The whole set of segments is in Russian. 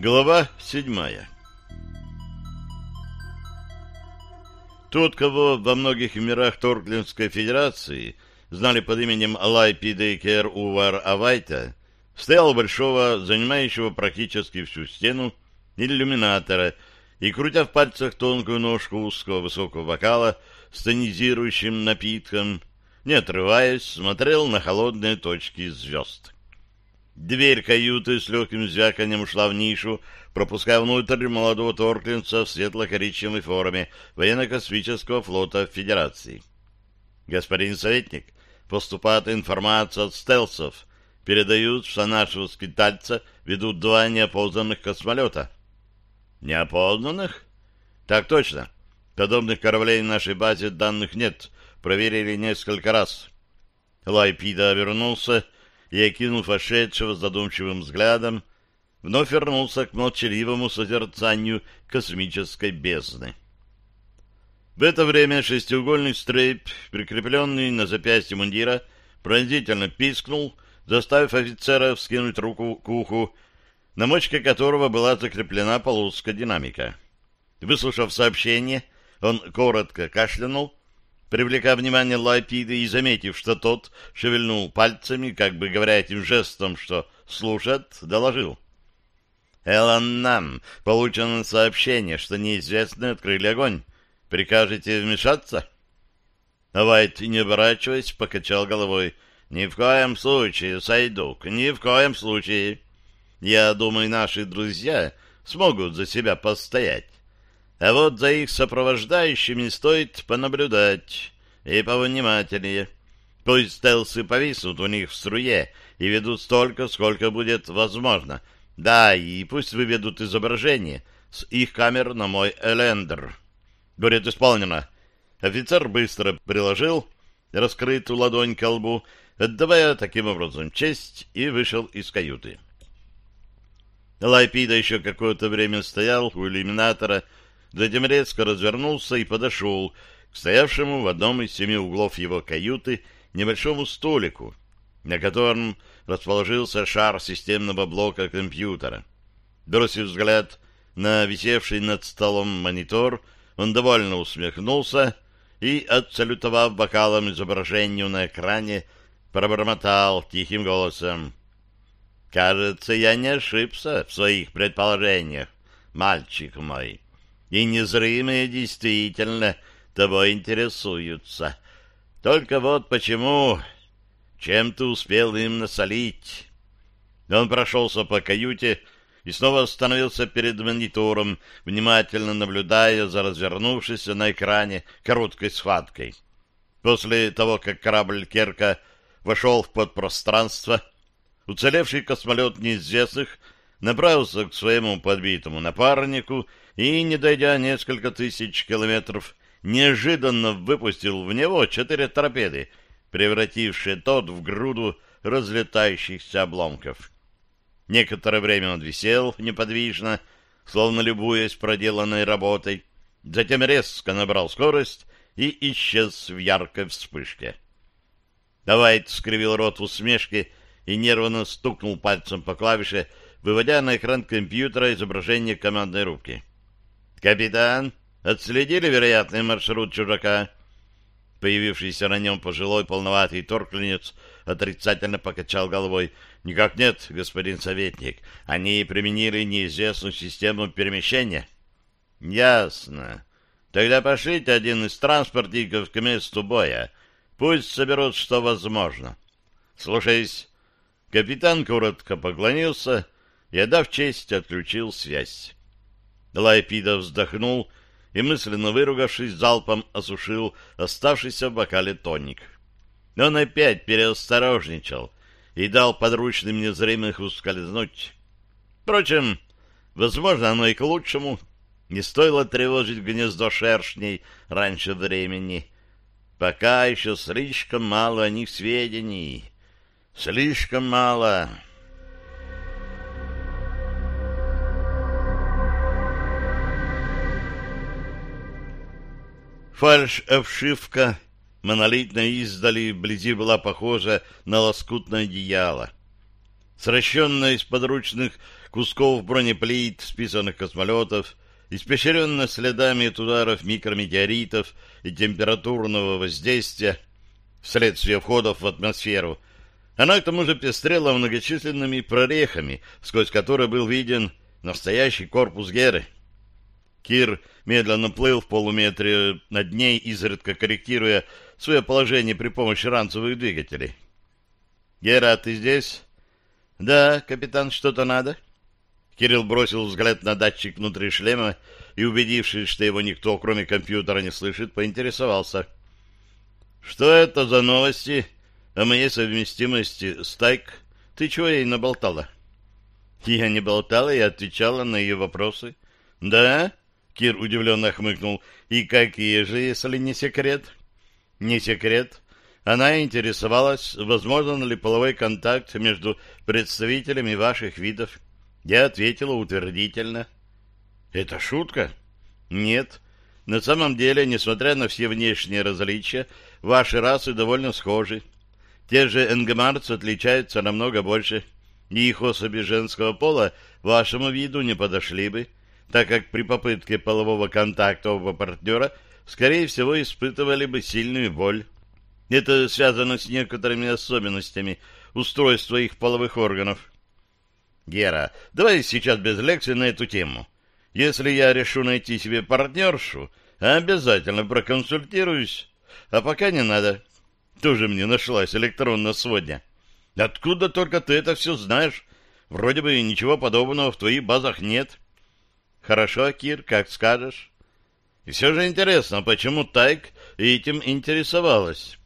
Глава седьмая Тот, кого во многих мирах Торклинской Федерации знали под именем Алай Пидейкер Увар Авайта, стоял большого, занимающего практически всю стену, иллюминатора и, крутя в пальцах тонкую ножку узкого высокого бокала с тонизирующим напитком, не отрываясь, смотрел на холодные точки звезд. Дверь каюты с легким звяканием ушла в нишу, пропуская внутрь молодого торклинца в светло-коричневой форме военно-космического флота Федерации. Господин советник, поступает информация от стелсов. Передают, что нашего скитальца ведут два неопознанных космолета. Неопознанных? Так точно. Подобных кораблей в нашей базе данных нет. Проверили несколько раз. Лайпида вернулся и, окинув вошедшего задумчивым взглядом, вновь вернулся к молчаливому созерцанию космической бездны. В это время шестиугольный стрейп, прикрепленный на запястье мундира, пронзительно пискнул, заставив офицера вскинуть руку к уху, на мочке которого была закреплена полоска динамика. Выслушав сообщение, он коротко кашлянул, привлекая внимание Лапиды и заметив, что тот шевельнул пальцами, как бы говоря этим жестом, что слушает, доложил. «Элан нам получено сообщение, что неизвестные открыли огонь. Прикажете вмешаться?» Вайт, не оборачиваясь, покачал головой. «Ни в коем случае, Сайдук, ни в коем случае. Я думаю, наши друзья смогут за себя постоять. А вот за их сопровождающими стоит понаблюдать и повнимательнее. Пусть стелсы повиснут у них в струе и ведут столько, сколько будет возможно. Да, и пусть выведут изображение с их камер на мой элендер. Будет исполнено. Офицер быстро приложил раскрытую ладонь к лбу, отдавая таким образом честь, и вышел из каюты. Лайпида еще какое-то время стоял у иллюминатора, затем резко развернулся и подошел к стоявшему в одном из семи углов его каюты небольшому столику, на котором расположился шар системного блока компьютера. Бросив взгляд на висевший над столом монитор, он довольно усмехнулся и, отсалютовав бокалом изображению на экране, пробормотал тихим голосом. «Кажется, я не ошибся в своих предположениях, мальчик мой» и незримые действительно тобой интересуются. Только вот почему... Чем ты успел им насолить? Он прошелся по каюте и снова остановился перед монитором, внимательно наблюдая за развернувшейся на экране короткой схваткой. После того, как корабль Керка вошел в подпространство, уцелевший космолет неизвестных направился к своему подбитому напарнику и, не дойдя несколько тысяч километров, неожиданно выпустил в него четыре торпеды, превратившие тот в груду разлетающихся обломков. Некоторое время он висел неподвижно, словно любуясь проделанной работой, затем резко набрал скорость и исчез в яркой вспышке. Давайт скривил рот в усмешке и нервно стукнул пальцем по клавише, выводя на экран компьютера изображение командной рубки. «Капитан, отследили вероятный маршрут чужака?» Появившийся на нем пожилой полноватый торкленец отрицательно покачал головой. «Никак нет, господин советник. Они применили неизвестную систему перемещения». «Ясно. Тогда пошлите один из транспортников к месту боя. Пусть соберут, что возможно». «Слушаюсь». Капитан коротко поклонился и, отдав честь, отключил связь. Лайпида вздохнул и, мысленно выругавшись, залпом осушил оставшийся в бокале тоник. Он опять переосторожничал и дал подручным незримых ускользнуть. Впрочем, возможно, оно и к лучшему. Не стоило тревожить гнездо шершней раньше времени. Пока еще слишком мало о них сведений. Слишком мало. Фальш-обшивка монолитно издали вблизи была похожа на лоскутное одеяло. Сращенная из подручных кусков бронеплит, списанных космолетов, испещренно следами от ударов микрометеоритов и температурного воздействия вследствие входов в атмосферу. Она к тому же пестрела многочисленными прорехами, сквозь которые был виден настоящий корпус Геры. Кир медленно плыл в полуметре над ней, изредка корректируя свое положение при помощи ранцевых двигателей. «Гера, ты здесь?» «Да, капитан, что-то надо?» Кирилл бросил взгляд на датчик внутри шлема и, убедившись, что его никто, кроме компьютера, не слышит, поинтересовался. «Что это за новости о моей совместимости с Тайк? Ты чего ей наболтала?» Я не болтала и отвечала на ее вопросы. «Да?» — Кир удивленно хмыкнул. «И какие же, если не секрет?» «Не секрет. Она интересовалась, возможен ли половой контакт между представителями ваших видов. Я ответила утвердительно. Это шутка? Нет. На самом деле, несмотря на все внешние различия, ваши расы довольно схожи. Те же энгемарцы отличаются намного больше, и их особи женского пола вашему виду не подошли бы, так как при попытке полового контакта оба партнера, скорее всего, испытывали бы сильную боль. Это связано с некоторыми особенностями устройства их половых органов. Гера, давай сейчас без лекции на эту тему. Если я решу найти себе партнершу, обязательно проконсультируюсь. А пока не надо. Тоже мне нашлась электронная сводня. Откуда только ты это все знаешь? Вроде бы ничего подобного в твоих базах нет. Хорошо, Кир, как скажешь. И все же интересно, почему Тайк этим интересовалась?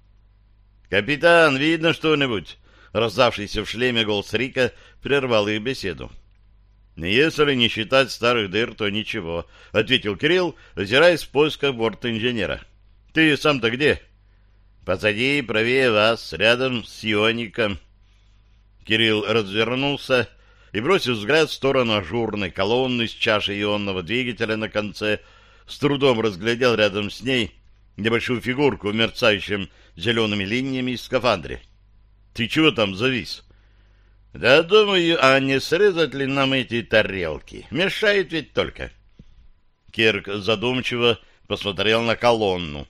«Капитан, видно что-нибудь?» Раздавшийся в шлеме голос Рика прервал их беседу. «Если не считать старых дыр, то ничего», — ответил Кирилл, озираясь в поисках борт-инженера. «Ты сам-то где?» «Позади, правее вас, рядом с иоником». Кирилл развернулся и, бросив взгляд в сторону ажурной колонны с чашей ионного двигателя на конце, с трудом разглядел рядом с ней небольшую фигурку в мерцающем зелеными линиями в скафандре. Ты чего там завис? Да думаю, а не срезать ли нам эти тарелки? Мешает ведь только. Кирк задумчиво посмотрел на колонну.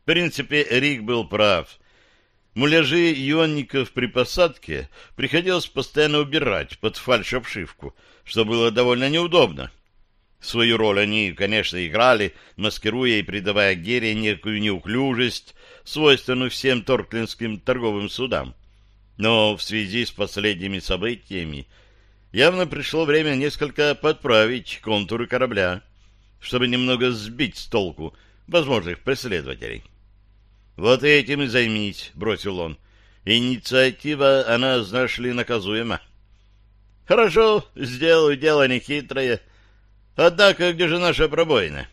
В принципе, Рик был прав. Муляжи ионников при посадке приходилось постоянно убирать под фальш-обшивку, что было довольно неудобно. Свою роль они, конечно, играли, маскируя и придавая Гере некую неуклюжесть, свойственную всем торклинским торговым судам. Но в связи с последними событиями явно пришло время несколько подправить контуры корабля, чтобы немного сбить с толку возможных преследователей. «Вот этим и займись», — бросил он. «Инициатива, она, знаешь ли, наказуема». «Хорошо, сделаю дело нехитрое. Однако, где же наша пробоина?»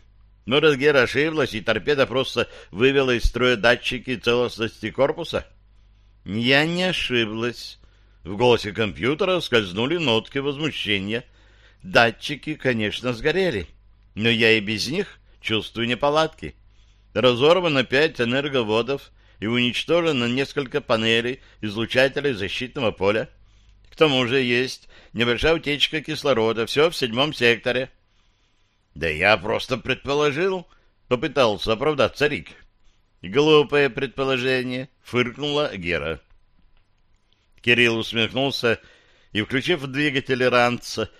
Но Разгера ошиблась, и торпеда просто вывела из строя датчики целостности корпуса. Я не ошиблась. В голосе компьютера скользнули нотки возмущения. Датчики, конечно, сгорели, но я и без них чувствую неполадки. Разорвано пять энерговодов и уничтожено несколько панелей излучателей защитного поля. К тому же есть небольшая утечка кислорода, все в седьмом секторе. Да я просто предположил, попытался оправдаться Рик. Глупое предположение, фыркнула Гера. Кирилл усмехнулся и, включив двигатель ранца,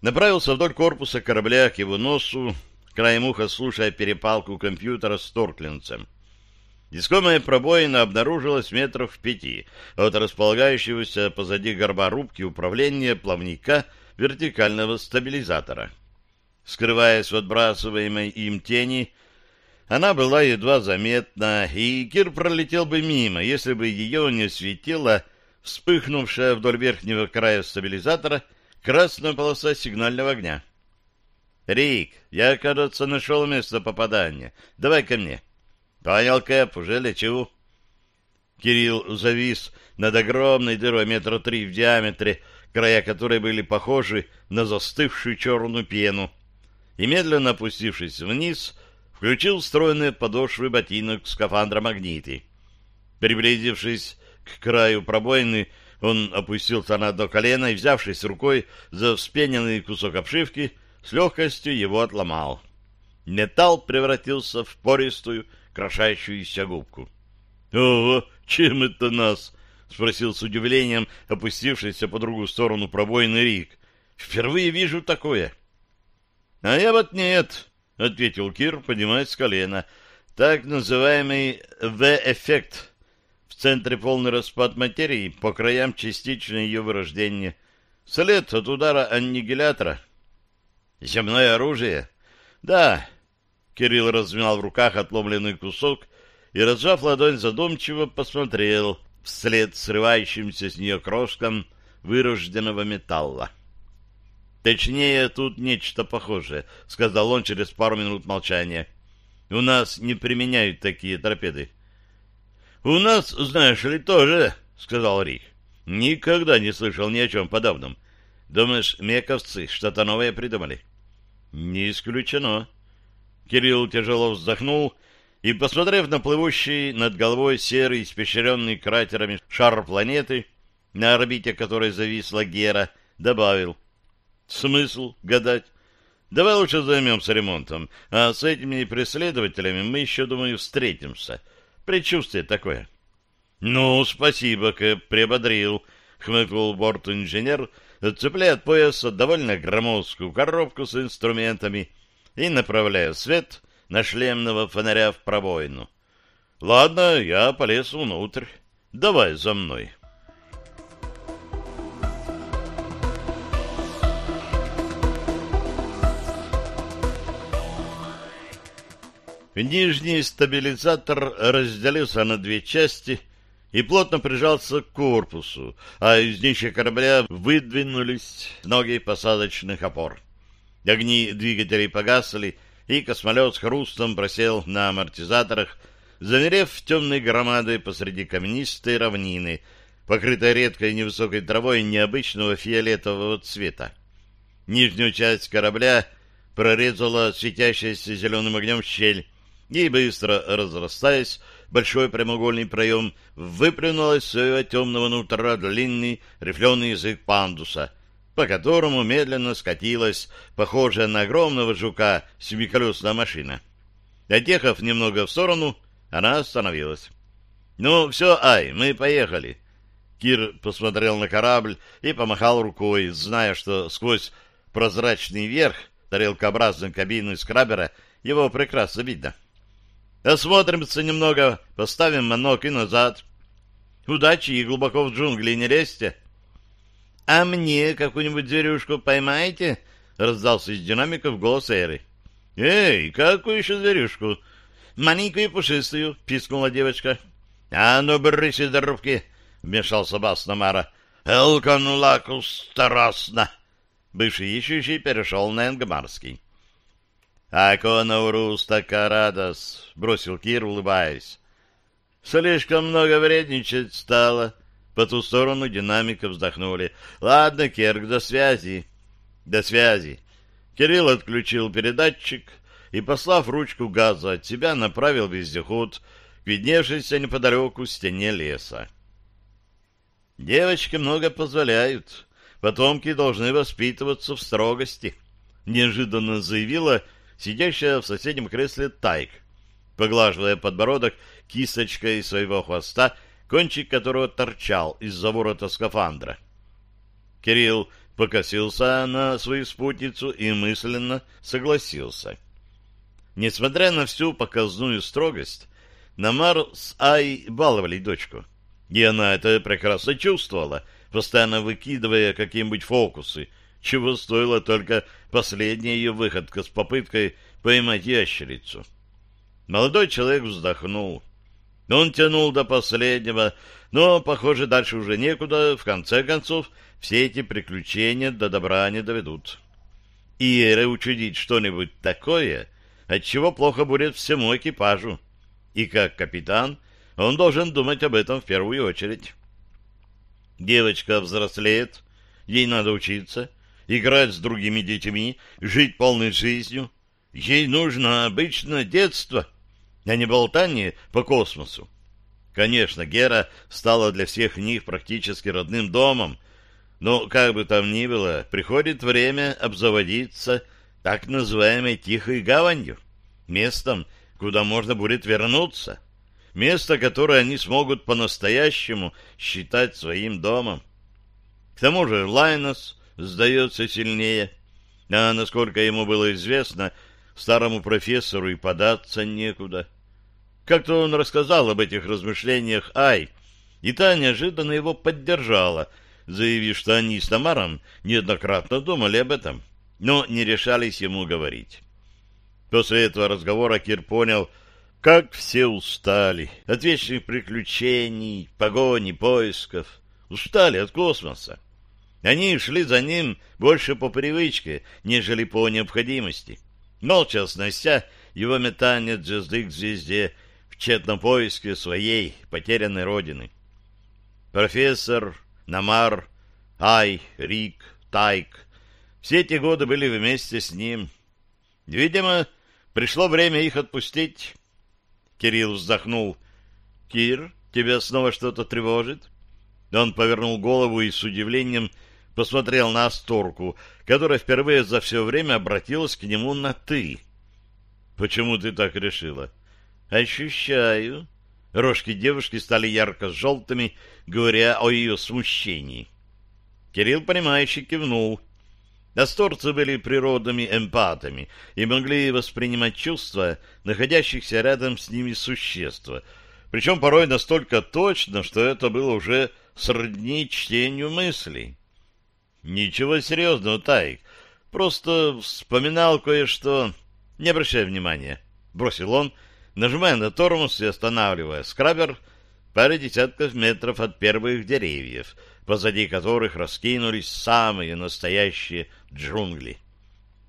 направился вдоль корпуса корабля к его носу, краем уха слушая перепалку компьютера с Торклинцем. Искомая пробоина обнаружилась метров в пяти от располагающегося позади горба рубки управления плавника вертикального стабилизатора. Скрываясь в отбрасываемой им тени, она была едва заметна, и Кир пролетел бы мимо, если бы ее не светила вспыхнувшая вдоль верхнего края стабилизатора красная полоса сигнального огня. «Рик, я, кажется, нашел место попадания. Давай ко мне». «Понял, Кэп, уже лечу». Кирилл завис над огромной дырой метра три в диаметре, края которой были похожи на застывшую черную пену, и, медленно опустившись вниз, включил встроенные подошвы ботинок скафандра магниты. Приблизившись к краю пробоины, Он опустился на одно колено и, взявшись рукой за вспененный кусок обшивки, с легкостью его отломал. Металл превратился в пористую, крошащуюся губку. — Ого, чем это нас? — спросил с удивлением опустившийся по другую сторону пробойный Рик. — Впервые вижу такое. — А я вот нет, — ответил Кир, поднимаясь с колена. — Так называемый В-эффект. В центре полный распад материи, по краям частичное ее вырождение. След от удара аннигилятора. — Земное оружие? — Да. Кирилл размял в руках отломленный кусок и, разжав ладонь, задумчиво посмотрел вслед срывающимся с нее крошкам вырожденного металла. «Точнее, тут нечто похожее», — сказал он через пару минут молчания. «У нас не применяют такие торпеды». «У нас, знаешь ли, тоже», — сказал Рих. «Никогда не слышал ни о чем подобном. Думаешь, мековцы что-то новое придумали?» «Не исключено». Кирилл тяжело вздохнул и, посмотрев на плывущий над головой серый, испещренный кратерами шар планеты, на орбите которой зависла Гера, добавил. «Смысл гадать? Давай лучше займемся ремонтом, а с этими преследователями мы еще, думаю, встретимся. Предчувствие такое». «Ну, спасибо, Кэп, приободрил», — хмыкнул борт-инженер, отцепляя от пояса довольно громоздкую коробку с инструментами и направляя свет на шлемного фонаря в пробоину. «Ладно, я полез внутрь. Давай за мной». Нижний стабилизатор разделился на две части и плотно прижался к корпусу, а из днища корабля выдвинулись ноги посадочных опор. Огни двигателей погасли, и космолет с хрустом просел на амортизаторах, замерев темной громадой посреди каменистой равнины, покрытой редкой невысокой травой необычного фиолетового цвета. Нижнюю часть корабля прорезала светящаяся зеленым огнем щель, и, быстро разрастаясь, большой прямоугольный проем выплюнул из своего темного нутра длинный рифленый язык пандуса — по которому медленно скатилась, похожая на огромного жука, семиколесная машина. Отъехав немного в сторону, она остановилась. «Ну, все, Ай, мы поехали». Кир посмотрел на корабль и помахал рукой, зная, что сквозь прозрачный верх тарелкообразной кабины скрабера его прекрасно видно. «Осмотримся немного, поставим манок и назад. Удачи и глубоко в джунгли не лезьте». «А мне какую-нибудь зверюшку поймаете?» — раздался из динамиков голос Эры. «Эй, какую еще зверюшку?» «Маленькую и пушистую», — пискнула девочка. «А ну, брысь из дорубки!» — вмешался бас Намара. «Элкон лакус старосна!» Бывший ищущий перешел на энгмарский. «Акона уруста карадос!» — бросил Кир, улыбаясь. «Слишком много вредничать стало», по ту сторону динамика вздохнули. «Ладно, Керк, до связи». «До связи». Кирилл отключил передатчик и, послав ручку газа от себя, направил вездеход к видневшейся неподалеку стене леса. «Девочки много позволяют. Потомки должны воспитываться в строгости», — неожиданно заявила сидящая в соседнем кресле Тайк, поглаживая подбородок кисточкой своего хвоста кончик которого торчал из-за ворота скафандра. Кирилл покосился на свою спутницу и мысленно согласился. Несмотря на всю показную строгость, Намар с Ай баловали дочку. И она это прекрасно чувствовала, постоянно выкидывая какие-нибудь фокусы, чего стоила только последняя ее выходка с попыткой поймать ящерицу. Молодой человек вздохнул. Он тянул до последнего, но, похоже, дальше уже некуда. В конце концов, все эти приключения до добра не доведут. И Эре учудить что-нибудь такое, от чего плохо будет всему экипажу. И как капитан он должен думать об этом в первую очередь. Девочка взрослеет, ей надо учиться, играть с другими детьми, жить полной жизнью. Ей нужно обычное детство — а не болтание по космосу. Конечно, Гера стала для всех них практически родным домом, но, как бы там ни было, приходит время обзаводиться так называемой «тихой гаванью», местом, куда можно будет вернуться, место, которое они смогут по-настоящему считать своим домом. К тому же Лайнос сдается сильнее, а, насколько ему было известно, старому профессору и податься некуда. Как-то он рассказал об этих размышлениях Ай, и та неожиданно его поддержала, заявив, что они с Тамаром неоднократно думали об этом, но не решались ему говорить. После этого разговора Кир понял, как все устали от вечных приключений, погони, поисков. Устали от космоса. Они шли за ним больше по привычке, нежели по необходимости. Молча снося его метание от звезды к звезде в тщетном поиске своей потерянной родины. Профессор, Намар, Ай, Рик, Тайк — все эти годы были вместе с ним. Видимо, пришло время их отпустить. Кирилл вздохнул. «Кир, тебя снова что-то тревожит?» Он повернул голову и с удивлением посмотрел на Асторку, которая впервые за все время обратилась к нему на «ты». «Почему ты так решила?» «Ощущаю». Рожки девушки стали ярко-желтыми, говоря о ее смущении. Кирилл, понимающе кивнул. Асторцы были природными эмпатами и могли воспринимать чувства находящихся рядом с ними существ, причем порой настолько точно, что это было уже сродни чтению мыслей. Ничего серьезного, Тайк. Просто вспоминал кое-что. Не обращай внимания. Бросил он, нажимая на тормоз и останавливая скрабер паре десятков метров от первых деревьев, позади которых раскинулись самые настоящие джунгли.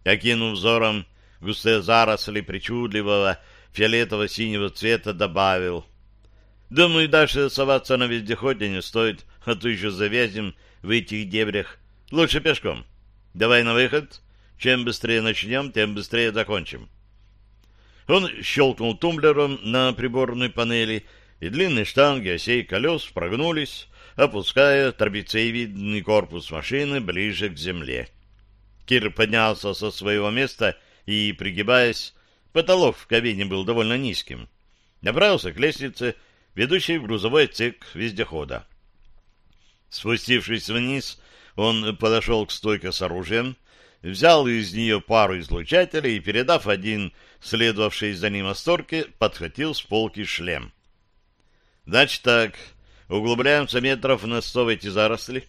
Окинув взором густые заросли причудливого фиолетово-синего цвета, добавил. Думаю, дальше соваться на вездеходе не стоит, а то еще завязем в этих дебрях. Лучше пешком. Давай на выход. Чем быстрее начнем, тем быстрее закончим. Он щелкнул тумблером на приборной панели, и длинные штанги осей колес прогнулись, опуская трапециевидный корпус машины ближе к земле. Кир поднялся со своего места и, пригибаясь, потолок в кабине был довольно низким, направился к лестнице, ведущей в грузовой отсек вездехода. Спустившись вниз, он подошел к стойке с оружием, взял из нее пару излучателей и, передав один следовавший за ним осторке, подхватил с полки шлем. «Значит так, углубляемся метров на сто в эти заросли.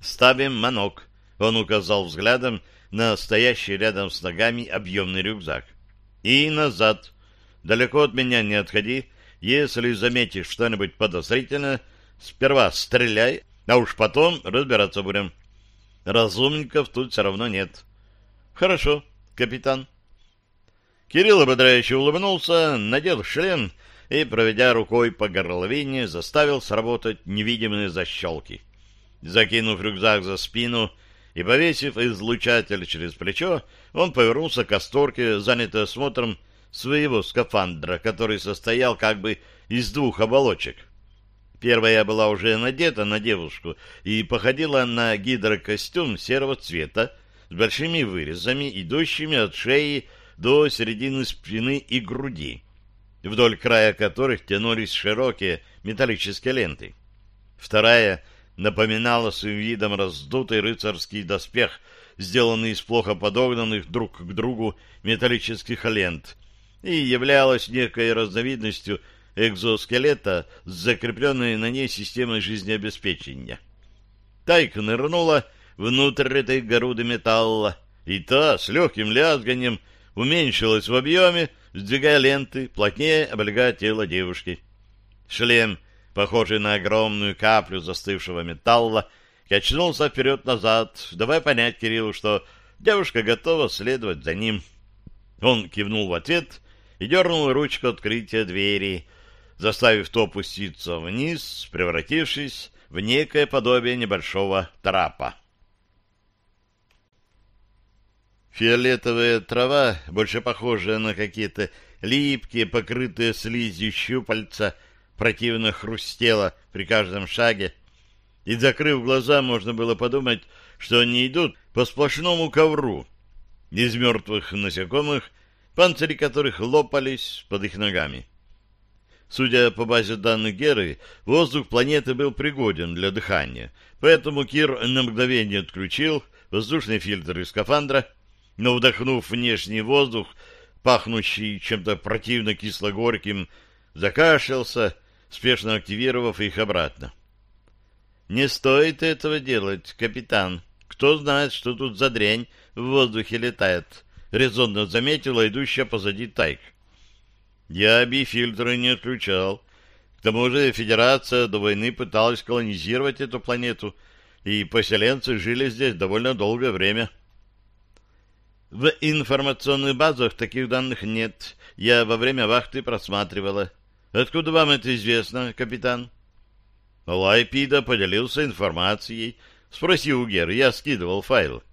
Ставим манок», — он указал взглядом на стоящий рядом с ногами объемный рюкзак. «И назад. Далеко от меня не отходи. Если заметишь что-нибудь подозрительное, сперва стреляй, а уж потом разбираться будем. Разумников тут все равно нет. Хорошо, капитан. Кирилл ободряюще улыбнулся, надел шлем и, проведя рукой по горловине, заставил сработать невидимые защелки. Закинув рюкзак за спину и повесив излучатель через плечо, он повернулся к Асторке, занятой осмотром своего скафандра, который состоял как бы из двух оболочек — Первая была уже надета на девушку и походила на гидрокостюм серого цвета с большими вырезами, идущими от шеи до середины спины и груди, вдоль края которых тянулись широкие металлические ленты. Вторая напоминала своим видом раздутый рыцарский доспех, сделанный из плохо подогнанных друг к другу металлических лент, и являлась некой разновидностью экзоскелета с закрепленной на ней системой жизнеобеспечения. Тайка нырнула внутрь этой горуды металла, и та с легким лязганием уменьшилась в объеме, сдвигая ленты, плотнее облегая тело девушки. Шлем, похожий на огромную каплю застывшего металла, качнулся вперед-назад, давая понять Кириллу, что девушка готова следовать за ним. Он кивнул в ответ и дернул ручку открытия двери, заставив то опуститься вниз, превратившись в некое подобие небольшого трапа. Фиолетовая трава, больше похожая на какие-то липкие, покрытые слизью щупальца, противно хрустело при каждом шаге, и, закрыв глаза, можно было подумать, что они идут по сплошному ковру из мертвых насекомых, панцири которых лопались под их ногами. Судя по базе данных Геры, воздух планеты был пригоден для дыхания, поэтому Кир на мгновение отключил воздушный фильтр из скафандра, но, вдохнув внешний воздух, пахнущий чем-то противно кисло-горьким, закашлялся, спешно активировав их обратно. «Не стоит этого делать, капитан. Кто знает, что тут за дрянь в воздухе летает», — резонно заметила идущая позади Тайк. «Я бифильтры не отключал. К тому же Федерация до войны пыталась колонизировать эту планету, и поселенцы жили здесь довольно долгое время». В информационных базах таких данных нет. Я во время вахты просматривала. Откуда вам это известно, капитан? Лайпида поделился информацией. Спросил у Гер, я скидывал файл.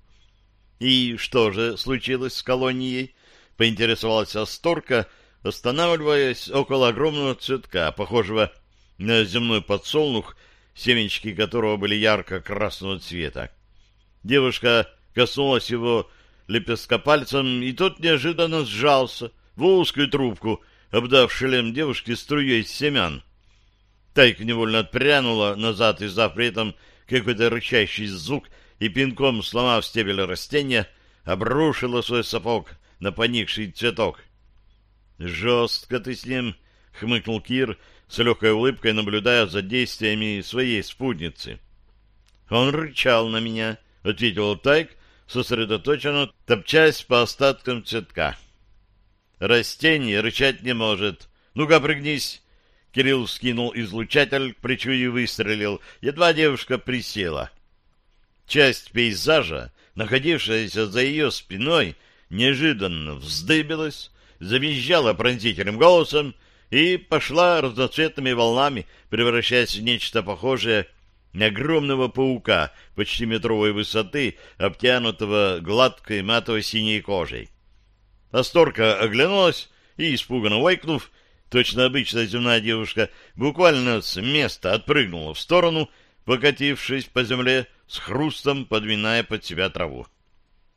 И что же случилось с колонией? Поинтересовалась Асторка, останавливаясь около огромного цветка, похожего на земной подсолнух, семечки которого были ярко-красного цвета. Девушка коснулась его лепестка пальцем, и тот неожиданно сжался в узкую трубку, обдав шлем девушки струей семян. Тайка невольно отпрянула назад, издав при этом какой-то рычащий звук, и пинком, сломав стебель растения, обрушила свой сапог на поникший цветок. «Жестко ты с ним!» — хмыкнул Кир, с легкой улыбкой наблюдая за действиями своей спутницы. «Он рычал на меня», — ответил Тайк, сосредоточенно топчась по остаткам цветка. Растение рычать не может. Ну-ка, прыгнись. Кирилл скинул излучатель к и выстрелил. Едва девушка присела. Часть пейзажа, находившаяся за ее спиной, неожиданно вздыбилась, завизжала пронзительным голосом и пошла разноцветными волнами, превращаясь в нечто похожее огромного паука почти метровой высоты, обтянутого гладкой матово-синей кожей. Асторка оглянулась и, испуганно войкнув, точно обычная земная девушка, буквально с места отпрыгнула в сторону, покатившись по земле, с хрустом подминая под себя траву.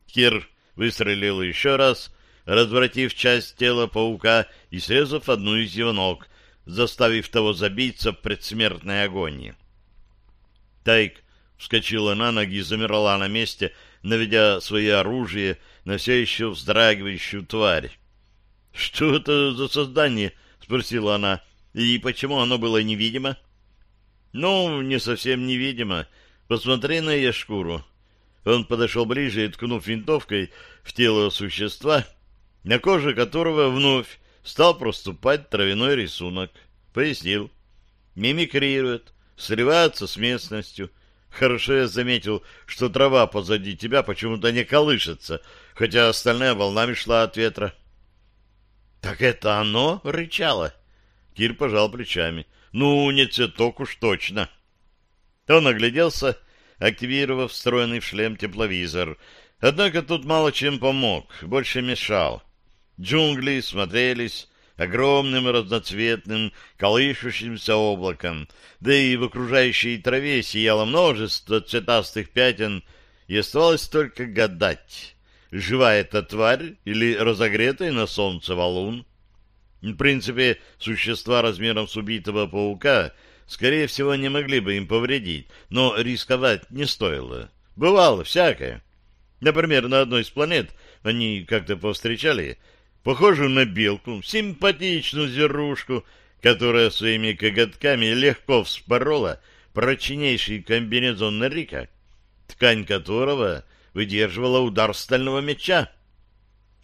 Кир выстрелил еще раз, развратив часть тела паука и срезав одну из его ног, заставив того забиться в предсмертной агонии. Тайк вскочила на ноги и замерла на месте, наведя свое оружие на все еще вздрагивающую тварь. — Что это за создание? — спросила она. — И почему оно было невидимо? — Ну, не совсем невидимо. Посмотри на ее шкуру. Он подошел ближе и, ткнув винтовкой в тело существа, на коже которого вновь стал проступать травяной рисунок. Пояснил. Мимикрирует, сливаться с местностью. Хорошо я заметил, что трава позади тебя почему-то не колышется, хотя остальная волнами шла от ветра. — Так это оно рычало? Кир пожал плечами. — Ну, не цветок уж точно. Он огляделся, активировав встроенный в шлем тепловизор. Однако тут мало чем помог, больше мешал. Джунгли смотрелись огромным разноцветным колышущимся облаком, да и в окружающей траве сияло множество цветастых пятен, и оставалось только гадать, живая эта тварь или разогретая на солнце валун. В принципе, существа размером с убитого паука, скорее всего, не могли бы им повредить, но рисковать не стоило. Бывало всякое. Например, на одной из планет они как-то повстречали похожую на белку, симпатичную зерушку, которая своими коготками легко вспорола прочнейший комбинезон Рика, ткань которого выдерживала удар стального меча.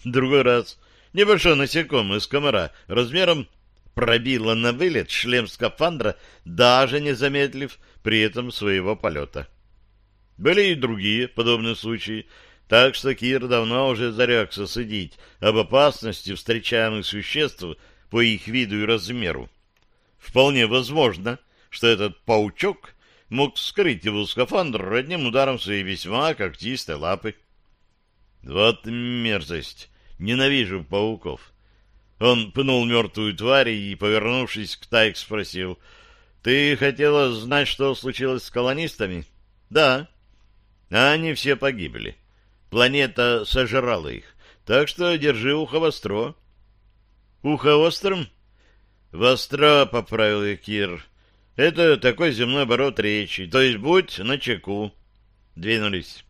Другой раз небольшое насекомое из комара размером пробило на вылет шлем скафандра, даже не замедлив при этом своего полета. Были и другие подобные случаи, так что Кир давно уже зарекся судить об опасности встречаемых существ по их виду и размеру. Вполне возможно, что этот паучок мог вскрыть его скафандр одним ударом своей весьма когтистой лапы. Вот мерзость! Ненавижу пауков. Он пнул мертвую тварь и, повернувшись к Тайк, спросил, «Ты хотела знать, что случилось с колонистами?» «Да». А они все погибли. Планета сожрала их. Так что держи ухо востро. Ухо острым? Востро, поправил я Кир. Это такой земной оборот речи. То есть будь начеку. Двинулись.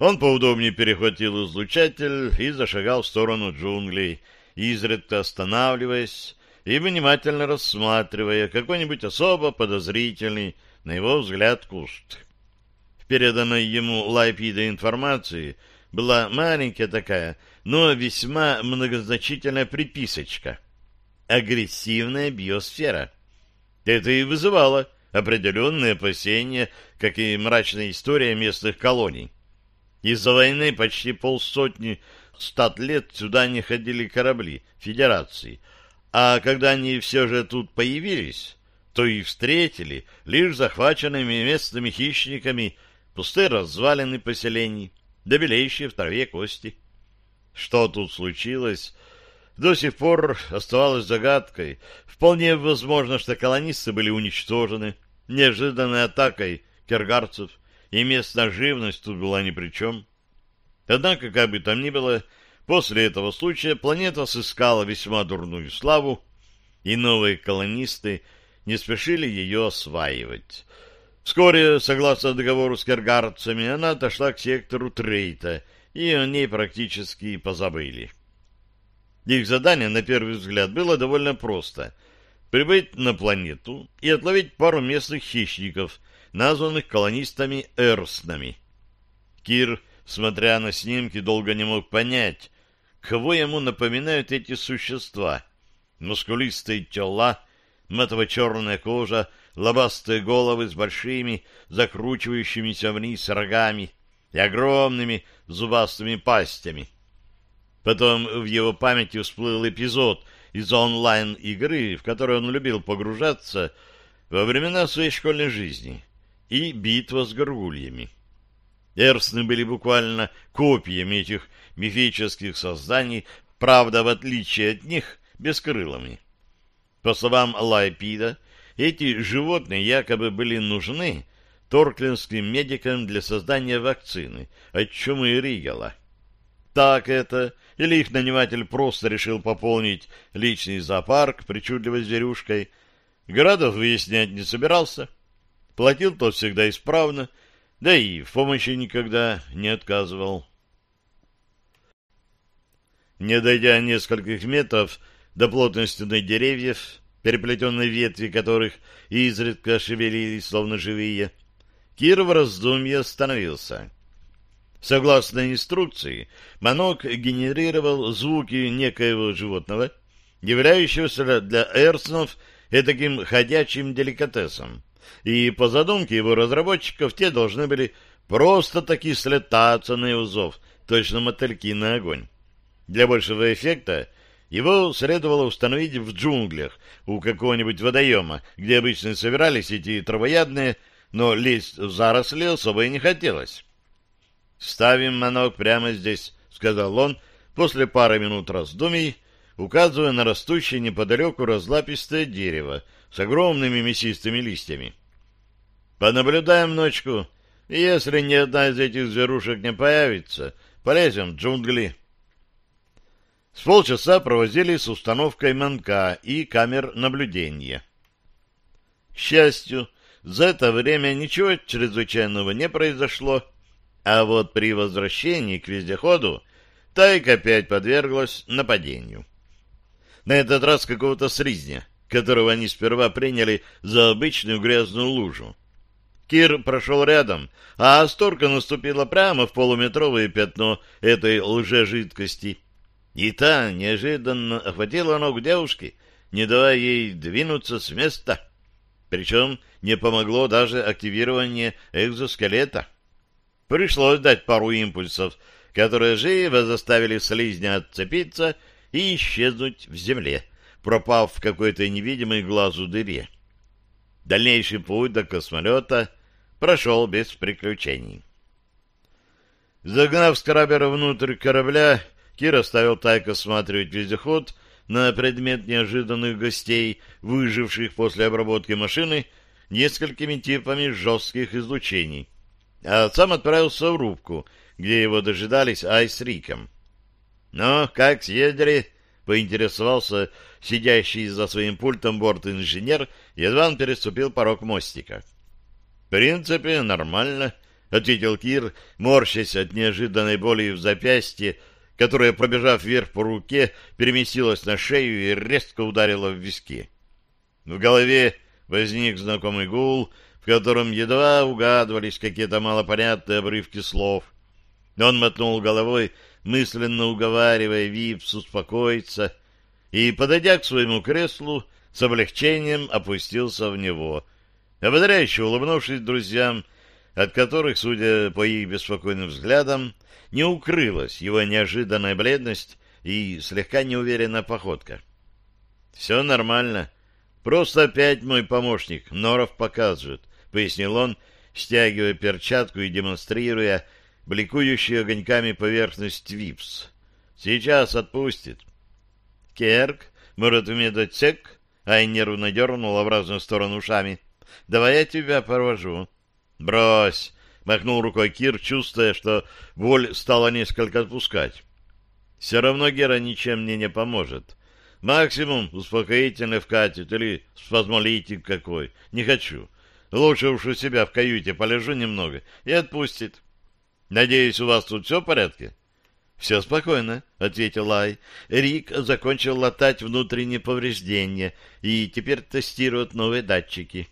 Он поудобнее перехватил излучатель и зашагал в сторону джунглей, изредка останавливаясь и внимательно рассматривая какой-нибудь особо подозрительный, на его взгляд, куст. Переданной ему Лайпида информации была маленькая такая, но весьма многозначительная приписочка. Агрессивная биосфера. Это и вызывало определенные опасения, как и мрачная история местных колоний. Из-за войны почти полсотни стат лет сюда не ходили корабли Федерации, а когда они все же тут появились, то и встретили лишь захваченными местными хищниками пустые развалины поселений, да в траве кости. Что тут случилось, до сих пор оставалось загадкой. Вполне возможно, что колонисты были уничтожены неожиданной атакой кергарцев, и местная живность тут была ни при чем. Однако, как бы там ни было, после этого случая планета сыскала весьма дурную славу, и новые колонисты не спешили ее осваивать. Вскоре, согласно договору с кергардцами, она отошла к сектору Трейта, и о ней практически позабыли. Их задание, на первый взгляд, было довольно просто — прибыть на планету и отловить пару местных хищников — названных колонистами Эрснами. Кир, смотря на снимки, долго не мог понять, кого ему напоминают эти существа. Мускулистые тела, матово-черная кожа, лобастые головы с большими, закручивающимися вниз рогами и огромными зубастыми пастями. Потом в его памяти всплыл эпизод из онлайн-игры, в которой он любил погружаться во времена своей школьной жизни и битва с горгульями. Эрсны были буквально копиями этих мифических созданий, правда, в отличие от них, бескрылыми. По словам Лайпида, эти животные якобы были нужны торклинским медикам для создания вакцины от чумы Ригела. Так это, или их наниматель просто решил пополнить личный зоопарк причудливой зверюшкой, Градов выяснять не собирался — Платил тот всегда исправно, да и в помощи никогда не отказывал. Не дойдя нескольких метров до плотности деревьев, переплетенной ветви которых изредка шевелились, словно живые, Кир в раздумье остановился. Согласно инструкции, Манок генерировал звуки некоего животного, являющегося для эрснов этаким ходячим деликатесом и по задумке его разработчиков те должны были просто-таки слетаться на его зов, точно мотыльки на огонь. Для большего эффекта его следовало установить в джунглях у какого-нибудь водоема, где обычно собирались эти травоядные, но лезть в заросли особо и не хотелось. «Ставим манок прямо здесь», — сказал он после пары минут раздумий, указывая на растущее неподалеку разлапистое дерево с огромными мясистыми листьями. Понаблюдаем ночку, и если ни одна из этих зверушек не появится, полезем в джунгли. С полчаса провозили с установкой манка и камер наблюдения. К счастью, за это время ничего чрезвычайного не произошло, а вот при возвращении к вездеходу Тайка опять подверглась нападению. На этот раз какого-то сризня, которого они сперва приняли за обычную грязную лужу. Кир прошел рядом, а Асторка наступила прямо в полуметровое пятно этой лжежидкости. И та неожиданно охватила ногу девушки, не давая ей двинуться с места. Причем не помогло даже активирование экзоскелета. Пришлось дать пару импульсов, которые живо заставили слизня отцепиться и исчезнуть в земле, пропав в какой-то невидимой глазу дыре. Дальнейший путь до космолета — прошел без приключений. Загнав скрабера внутрь корабля, Кир оставил Тайк осматривать вездеход на предмет неожиданных гостей, выживших после обработки машины несколькими типами жестких излучений, а сам отправился в рубку, где его дожидались Ай с Риком. «Ну, как съездили?» — поинтересовался сидящий за своим пультом борт-инженер, едва он переступил порог мостика. — В принципе, нормально, — ответил Кир, морщась от неожиданной боли в запястье, которая, пробежав вверх по руке, переместилась на шею и резко ударила в виски. В голове возник знакомый гул, в котором едва угадывались какие-то малопонятные обрывки слов. Он мотнул головой, мысленно уговаривая Випс успокоиться, и, подойдя к своему креслу, с облегчением опустился в него, ободряюще улыбнувшись друзьям, от которых, судя по их беспокойным взглядам, не укрылась его неожиданная бледность и слегка неуверенная походка. — Все нормально. Просто опять мой помощник, Норов показывает, — пояснил он, стягивая перчатку и демонстрируя бликующую огоньками поверхность ВИПС. — Сейчас отпустит. — Керк, может, в медотсек? Ай нервно дернула в разную сторону ушами. Давай я тебя провожу. Брось! Махнул рукой Кир, чувствуя, что боль стала несколько отпускать. Все равно Гера ничем мне не поможет. Максимум успокоительное вкатит или спазмолитик какой. Не хочу. Лучше уж у себя в каюте полежу немного и отпустит. Надеюсь, у вас тут все в порядке? «Все спокойно», — ответил Лай. «Рик закончил латать внутренние повреждения и теперь тестирует новые датчики».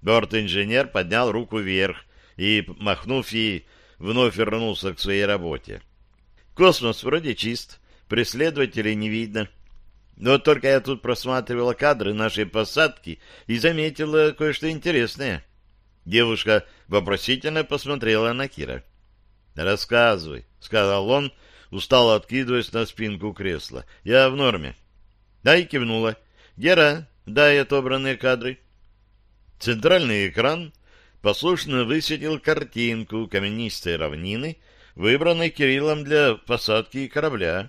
Борт-инженер поднял руку вверх и, махнув ей, вновь вернулся к своей работе. «Космос вроде чист, преследователей не видно. Но только я тут просматривала кадры нашей посадки и заметила кое-что интересное». Девушка вопросительно посмотрела на Кира. «Рассказывай», — сказал он, устало откидываясь на спинку кресла. «Я в норме». Да и кивнула. «Гера, дай отобранные кадры». Центральный экран послушно высветил картинку каменистой равнины, выбранной Кириллом для посадки корабля.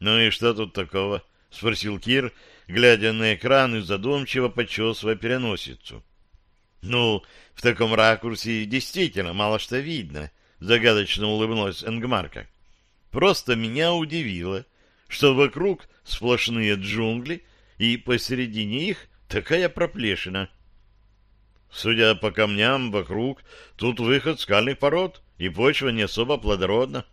«Ну и что тут такого?» — спросил Кир, глядя на экран и задумчиво почесывая переносицу. «Ну, в таком ракурсе действительно мало что видно», — загадочно улыбнулась Энгмарка. «Просто меня удивило, что вокруг сплошные джунгли, и посередине их такая проплешина. Судя по камням вокруг, тут выход скальных пород, и почва не особо плодородна».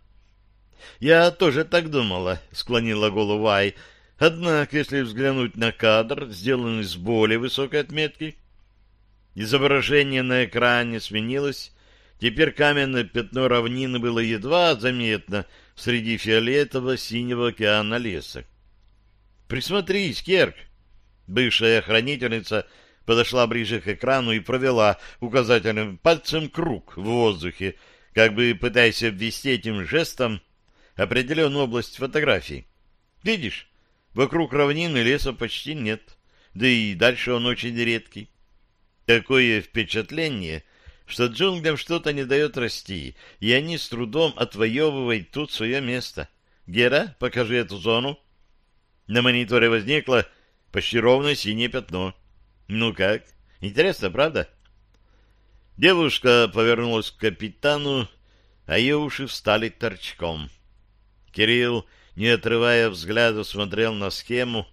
«Я тоже так думала», — склонила голову Ай. «Однако, если взглянуть на кадр, сделанный с более высокой отметки...» Изображение на экране сменилось, Теперь каменное пятно равнины было едва заметно среди фиолетово-синего океана леса. «Присмотрись, Керк!» Бывшая охранительница подошла ближе к экрану и провела указательным пальцем круг в воздухе, как бы пытаясь обвести этим жестом определенную область фотографии. «Видишь, вокруг равнины леса почти нет, да и дальше он очень редкий. Такое впечатление — что джунглям что-то не дает расти, и они с трудом отвоевывают тут свое место. Гера, покажи эту зону. На мониторе возникло почти ровное синее пятно. Ну как? Интересно, правда? Девушка повернулась к капитану, а ее уши встали торчком. Кирилл, не отрывая взгляда, смотрел на схему,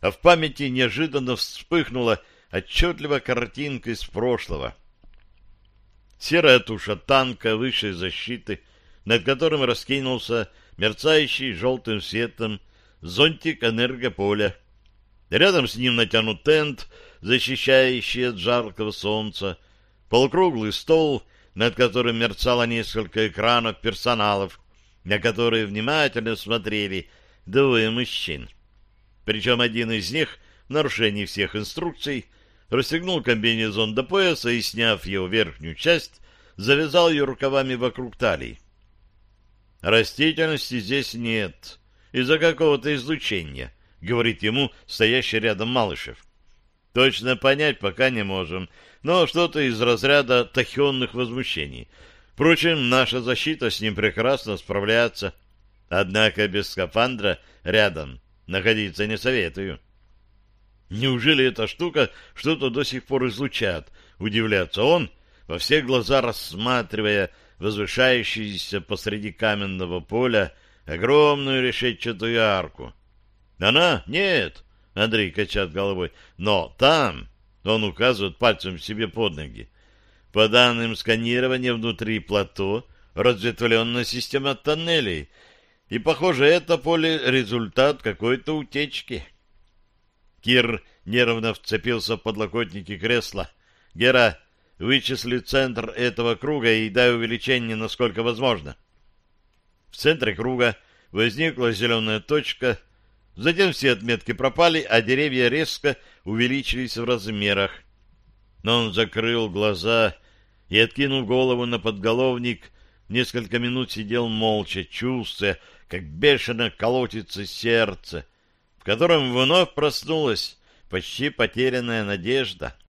а в памяти неожиданно вспыхнула отчетливая картинка из прошлого — серая туша танка высшей защиты, над которым раскинулся мерцающий желтым светом зонтик энергополя. Рядом с ним натянут тент, защищающий от жаркого солнца, полукруглый стол, над которым мерцало несколько экранов персоналов, на которые внимательно смотрели двое мужчин. Причем один из них, в нарушении всех инструкций, расстегнул комбинезон до пояса и, сняв его верхнюю часть, завязал ее рукавами вокруг талии. «Растительности здесь нет, из-за какого-то излучения», — говорит ему стоящий рядом Малышев. «Точно понять пока не можем, но что-то из разряда тахионных возмущений. Впрочем, наша защита с ним прекрасно справляется. Однако без скафандра рядом находиться не советую. Неужели эта штука что-то до сих пор излучает? Удивляется он, во все глаза рассматривая возвышающуюся посреди каменного поля огромную решетчатую арку. Она? Нет, Андрей качает головой. Но там, он указывает пальцем себе под ноги, по данным сканирования внутри плато разветвленная система тоннелей, и, похоже, это поле — результат какой-то утечки. Кир нервно вцепился в подлокотники кресла. «Гера, вычисли центр этого круга и дай увеличение, насколько возможно». В центре круга возникла зеленая точка, затем все отметки пропали, а деревья резко увеличились в размерах. Но он закрыл глаза и, откинув голову на подголовник, несколько минут сидел молча, чувствуя, как бешено колотится сердце, в котором вновь проснулась почти потерянная надежда.